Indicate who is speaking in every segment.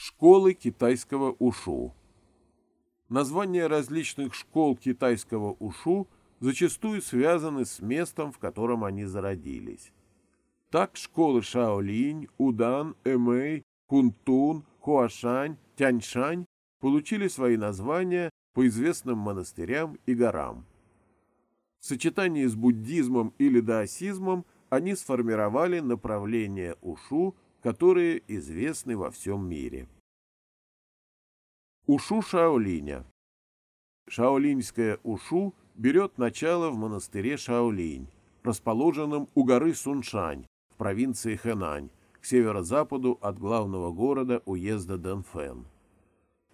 Speaker 1: Школы китайского ушу Названия различных школ китайского ушу зачастую связаны с местом, в котором они зародились. Так школы Шаолинь, Удан, Эмэй, Кунтун, Хуашань, Тяньшань получили свои названия по известным монастырям и горам. В сочетании с буддизмом или даосизмом они сформировали направление ушу, которые известны во всем мире. Ушу Шаолиня Шаолиньское ушу берет начало в монастыре Шаолинь, расположенном у горы Суншань в провинции Хэнань, к северо-западу от главного города уезда Дэнфэн.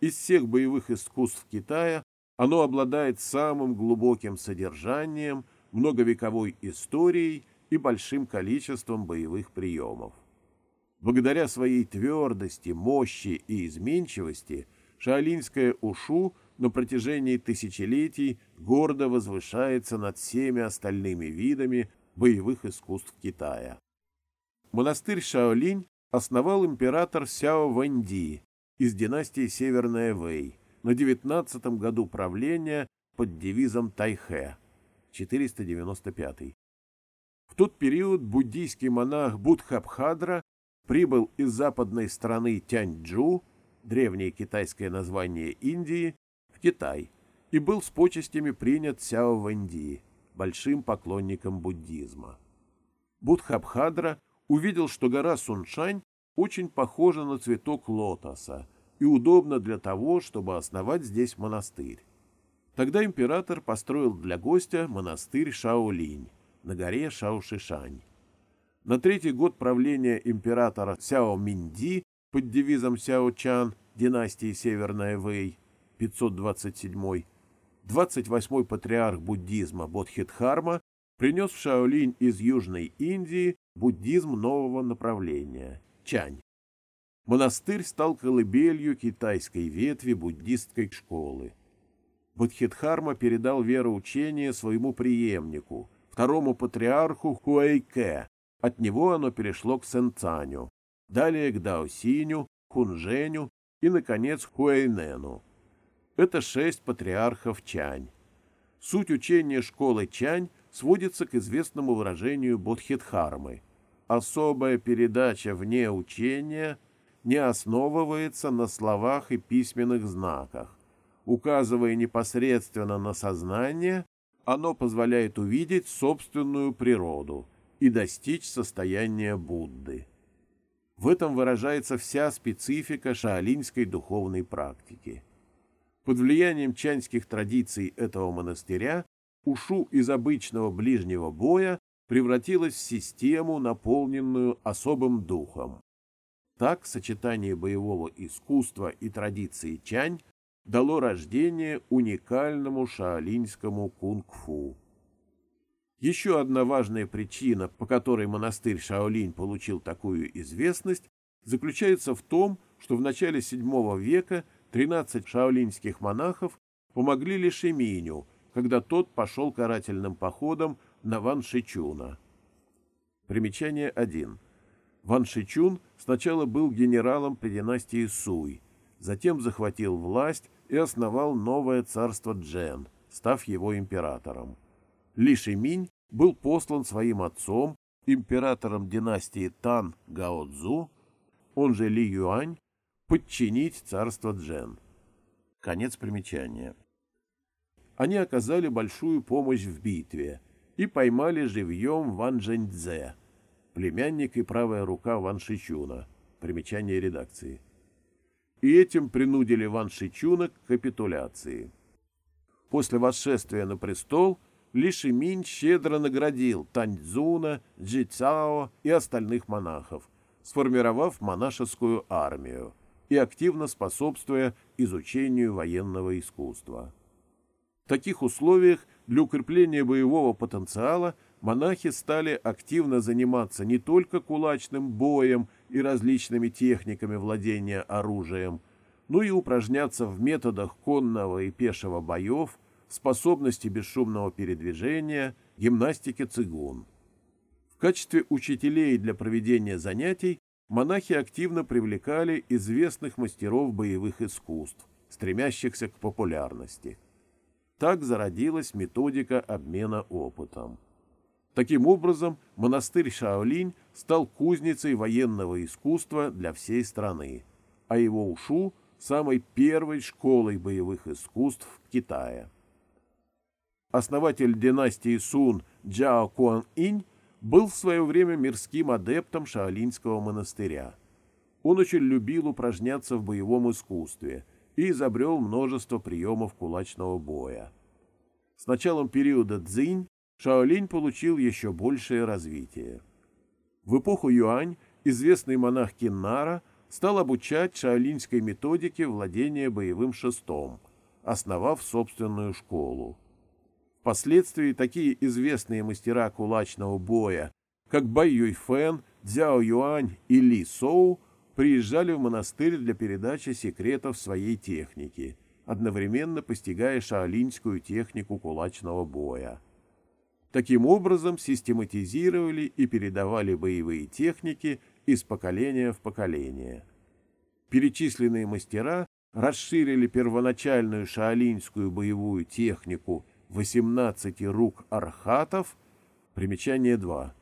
Speaker 1: Из всех боевых искусств Китая оно обладает самым глубоким содержанием, многовековой историей и большим количеством боевых приемов. Благодаря своей твердости, мощи и изменчивости шаолинское ушу на протяжении тысячелетий гордо возвышается над всеми остальными видами боевых искусств Китая. Монастырь Шаолинь основал император Сяо Вэньди из династии Северная Вэй на 19 году правления под девизом Тайхэ 495. В тот период буддийский монах Будхабхадра прибыл из западной страны Тяньчжу, древнее китайское название Индии, в Китай и был с почестями принят Сяо Вэнди, большим поклонником буддизма. Будхабхадра увидел, что гора Суншань очень похожа на цветок лотоса и удобна для того, чтобы основать здесь монастырь. Тогда император построил для гостя монастырь Шаолинь на горе Шаошишань. На третий год правления императора Сяо Минди под девизом Сяо Чан династии Северная Вэй 527 28-й патриарх буддизма Бодхидхарма принес в Шаолинь из Южной Индии буддизм нового направления – Чань. Монастырь стал колыбелью китайской ветви буддистской школы. Бодхидхарма передал вероучение своему преемнику, второму патриарху Хуэйке. От него оно перешло к Сенцаню, далее к Даосиню, Хунженю и, наконец, Хуэйнену. Это шесть патриархов Чань. Суть учения школы Чань сводится к известному выражению Бодхидхармы. Особая передача вне учения не основывается на словах и письменных знаках. Указывая непосредственно на сознание, оно позволяет увидеть собственную природу и достичь состояния Будды. В этом выражается вся специфика шаолиньской духовной практики. Под влиянием чаньских традиций этого монастыря ушу из обычного ближнего боя превратилась в систему, наполненную особым духом. Так сочетание боевого искусства и традиции чань дало рождение уникальному шаолиньскому кунг-фу. Еще одна важная причина, по которой монастырь Шаолинь получил такую известность, заключается в том, что в начале VII века 13 шаолиньских монахов помогли Лишеминю, когда тот пошел карательным походом на Ван Шичуна. Примечание 1. Ван Шичун сначала был генералом при династии Суй, затем захватил власть и основал новое царство Джен, став его императором. Ли Шиминь был послан своим отцом, императором династии Тан Гао он же Ли Юань, подчинить царство Джен. Конец примечания. Они оказали большую помощь в битве и поймали живьем Ван Джэньцзе, племянник и правая рука Ван Шичуна. Примечание редакции и этим принудили Ван Шичуна к капитуляции. После восшествия на престол Ли Шиминь щедро наградил Таньцзуна, Джи и остальных монахов, сформировав монашескую армию и активно способствуя изучению военного искусства. В таких условиях для укрепления боевого потенциала монахи стали активно заниматься не только кулачным боем и различными техниками владения оружием, но и упражняться в методах конного и пешего боев, способности бесшумного передвижения, гимнастике цигун. В качестве учителей для проведения занятий монахи активно привлекали известных мастеров боевых искусств, стремящихся к популярности. Так зародилась методика обмена опытом. Таким образом, монастырь Шаолинь стал кузницей военного искусства для всей страны, а его Ушу – самой первой школой боевых искусств в Китае. Основатель династии Сун Джао Куан Инь был в свое время мирским адептом Шаолиньского монастыря. Он очень любил упражняться в боевом искусстве и изобрел множество приемов кулачного боя. С началом периода Цзинь Шаолинь получил еще большее развитие. В эпоху Юань известный монах Киннара стал обучать шаолиньской методике владения боевым шестом, основав собственную школу. Впоследствии такие известные мастера кулачного боя, как Бай Юйфэн, Цзяо Юань и Ли Соу, приезжали в монастырь для передачи секретов своей техники, одновременно постигая шаолиньскую технику кулачного боя. Таким образом систематизировали и передавали боевые техники из поколения в поколение. Перечисленные мастера расширили первоначальную шаолиньскую боевую технику 18 рук архатов, примечание 2,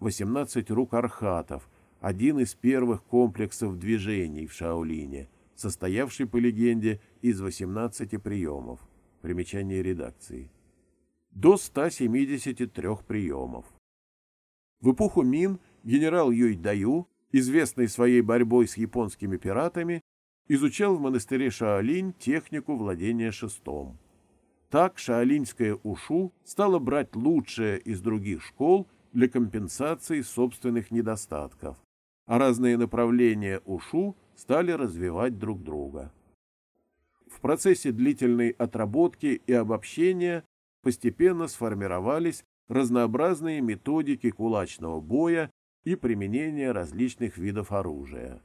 Speaker 1: 18 рук архатов, один из первых комплексов движений в Шаолине, состоявший, по легенде, из 18 приемов, примечание редакции, до 173 приемов. В эпоху Мин генерал Юй Даю, известный своей борьбой с японскими пиратами, изучал в монастыре Шаолинь технику владения шестом. Так шаолиньская ушу стала брать лучшее из других школ для компенсации собственных недостатков, а разные направления ушу стали развивать друг друга. В процессе длительной отработки и обобщения постепенно сформировались разнообразные методики кулачного боя и применения различных видов оружия.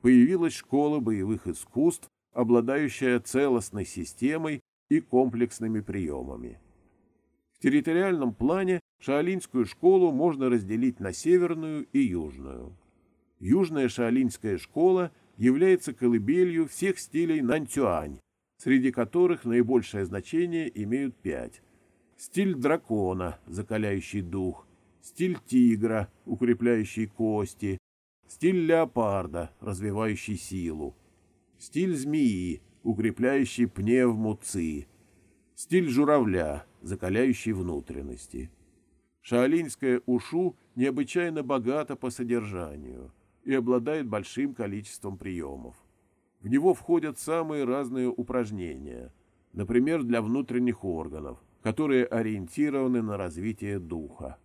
Speaker 1: Появилась школа боевых искусств, обладающая целостной системой и комплексными приемами. В территориальном плане Шаолинскую школу можно разделить на северную и южную. Южная Шаолинская школа является колыбелью всех стилей нанцюань, среди которых наибольшее значение имеют пять. Стиль дракона, закаляющий дух, стиль тигра, укрепляющий кости, стиль леопарда, развивающий силу, стиль змеи, укрепляющий пневму ци, стиль журавля, закаляющий внутренности. Шаолинская ушу необычайно богата по содержанию и обладает большим количеством приемов. В него входят самые разные упражнения, например, для внутренних органов, которые ориентированы на развитие духа.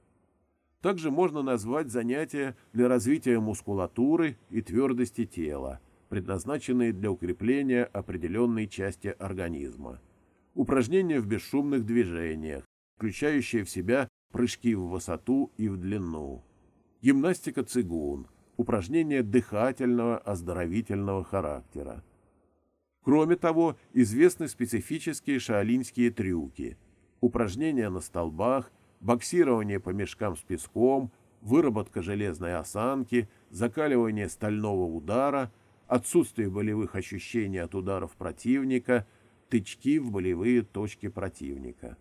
Speaker 1: Также можно назвать занятия для развития мускулатуры и твердости тела – предназначенные для укрепления определенной части организма. Упражнения в бесшумных движениях, включающие в себя прыжки в высоту и в длину. Гимнастика цигун, упражнения дыхательного оздоровительного характера. Кроме того, известны специфические шаолиньские трюки, упражнения на столбах, боксирование по мешкам с песком, выработка железной осанки, закаливание стального удара – отсутствие болевых ощущений от ударов противника, тычки в болевые точки противника.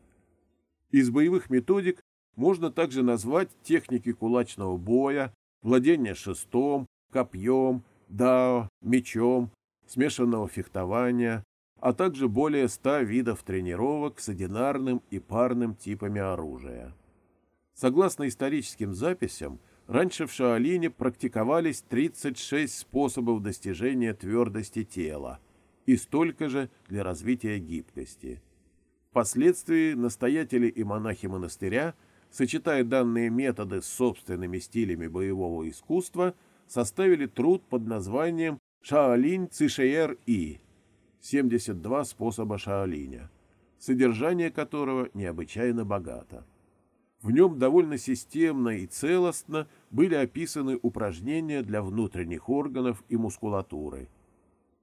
Speaker 1: Из боевых методик можно также назвать техники кулачного боя, владение шестом, копьем, дао, мечом, смешанного фехтования, а также более ста видов тренировок с одинарным и парным типами оружия. Согласно историческим записям, Раньше в Шаолине практиковались 36 способов достижения твердости тела и столько же для развития гибкости. Впоследствии настоятели и монахи монастыря, сочетая данные методы с собственными стилями боевого искусства, составили труд под названием «Шаолинь Цишеер И» 72 способа Шаолиня, содержание которого необычайно богато. В нем довольно системно и целостно были описаны упражнения для внутренних органов и мускулатуры.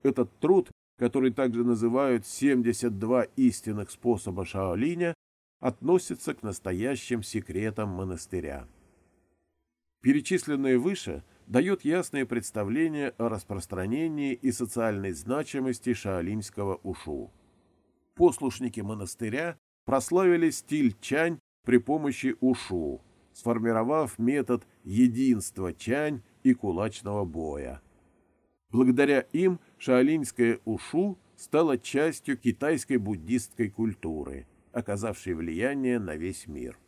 Speaker 1: Этот труд, который также называют «72 истинных способа Шаолиня», относится к настоящим секретам монастыря. Перечисленное выше дает ясное представление о распространении и социальной значимости шаолиньского ушу. Послушники монастыря прославили стиль чань при помощи ушу, сформировав метод единства чань и кулачного боя. Благодаря им шаолиньское ушу стало частью китайской буддистской культуры, оказавшей влияние на весь мир.